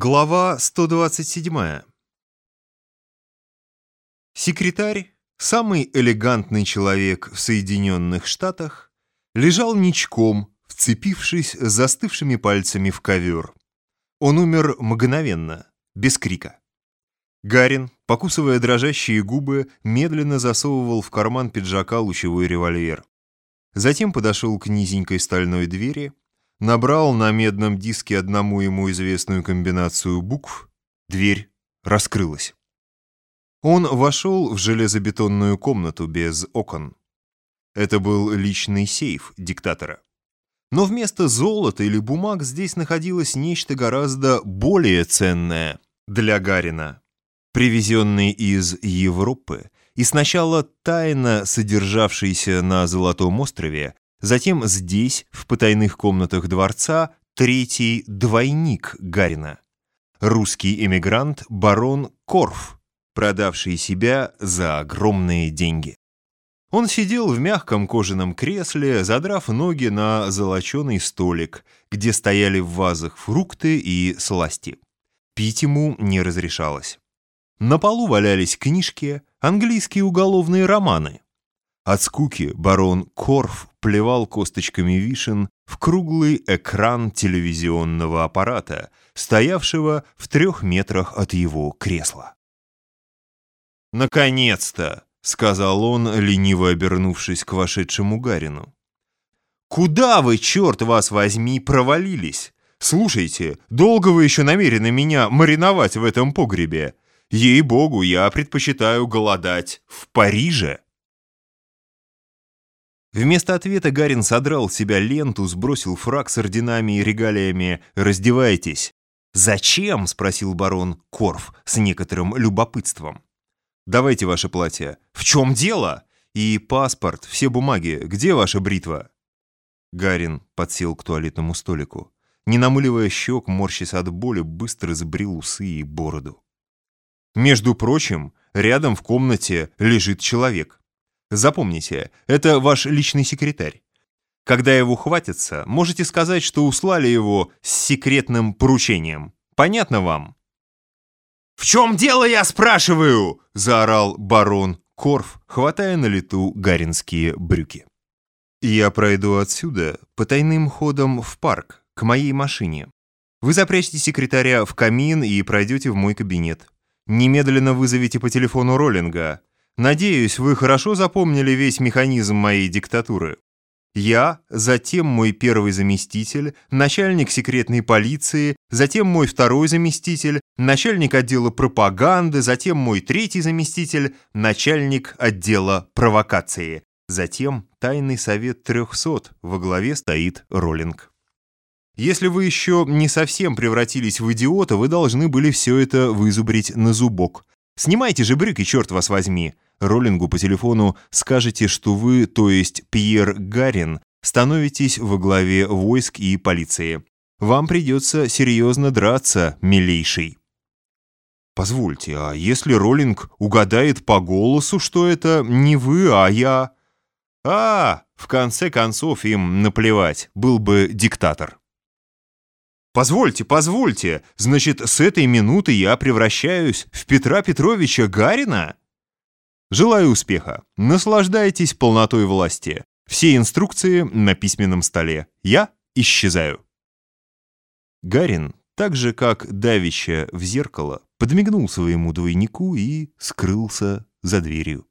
Глава 127. Секретарь, самый элегантный человек в Соединенных Штатах, лежал ничком, вцепившись застывшими пальцами в ковер. Он умер мгновенно, без крика. Гарин, покусывая дрожащие губы, медленно засовывал в карман пиджака лучевой револьвер. Затем подошел к низенькой стальной двери, набрал на медном диске одному ему известную комбинацию букв, дверь раскрылась. Он вошел в железобетонную комнату без окон. Это был личный сейф диктатора. Но вместо золота или бумаг здесь находилось нечто гораздо более ценное для Гарина, привезенный из Европы и сначала тайно содержавшийся на Золотом острове, Затем здесь, в потайных комнатах дворца, третий двойник Гарина. Русский эмигрант барон Корф, продавший себя за огромные деньги. Он сидел в мягком кожаном кресле, задрав ноги на золоченый столик, где стояли в вазах фрукты и сласти. Пить ему не разрешалось. На полу валялись книжки, английские уголовные романы. От скуки барон Корф плевал косточками вишен в круглый экран телевизионного аппарата, стоявшего в трех метрах от его кресла. «Наконец-то!» — сказал он, лениво обернувшись к вошедшему Гарину. «Куда вы, черт вас возьми, провалились? Слушайте, долго вы еще намерены меня мариновать в этом погребе? Ей-богу, я предпочитаю голодать в Париже!» Вместо ответа Гарин содрал с себя ленту, сбросил фраг с орденами и регалиями «Раздевайтесь». «Зачем?» — спросил барон Корф с некоторым любопытством. «Давайте ваше платье». «В чем дело?» «И паспорт, все бумаги. Где ваша бритва?» Гарин подсел к туалетному столику. Не намыливая щек, морщась от боли, быстро сбрил усы и бороду. Между прочим, рядом в комнате лежит человек. Запомните, это ваш личный секретарь. Когда его хватится, можете сказать, что услали его с секретным поручением. Понятно вам? «В чем дело, я спрашиваю?» – заорал барон Корф, хватая на лету гаринские брюки. «Я пройду отсюда потайным ходом в парк, к моей машине. Вы запрячьте секретаря в камин и пройдете в мой кабинет. Немедленно вызовите по телефону Роллинга. Надеюсь, вы хорошо запомнили весь механизм моей диктатуры. Я, затем мой первый заместитель, начальник секретной полиции, затем мой второй заместитель, начальник отдела пропаганды, затем мой третий заместитель, начальник отдела провокации. Затем тайный совет 300, во главе стоит Роллинг. Если вы еще не совсем превратились в идиота, вы должны были все это вызубрить на зубок. Снимайте же брюки, черт вас возьми. Роллингу по телефону скажете, что вы, то есть Пьер Гарин, становитесь во главе войск и полиции. Вам придется серьезно драться, милейший. Позвольте, а если Роллинг угадает по голосу, что это не вы, а я... А, в конце концов им наплевать, был бы диктатор. «Позвольте, позвольте, значит, с этой минуты я превращаюсь в Петра Петровича Гарина?» Желаю успеха. Наслаждайтесь полнотой власти. Все инструкции на письменном столе. Я исчезаю. Гарин, так же как давища в зеркало, подмигнул своему двойнику и скрылся за дверью.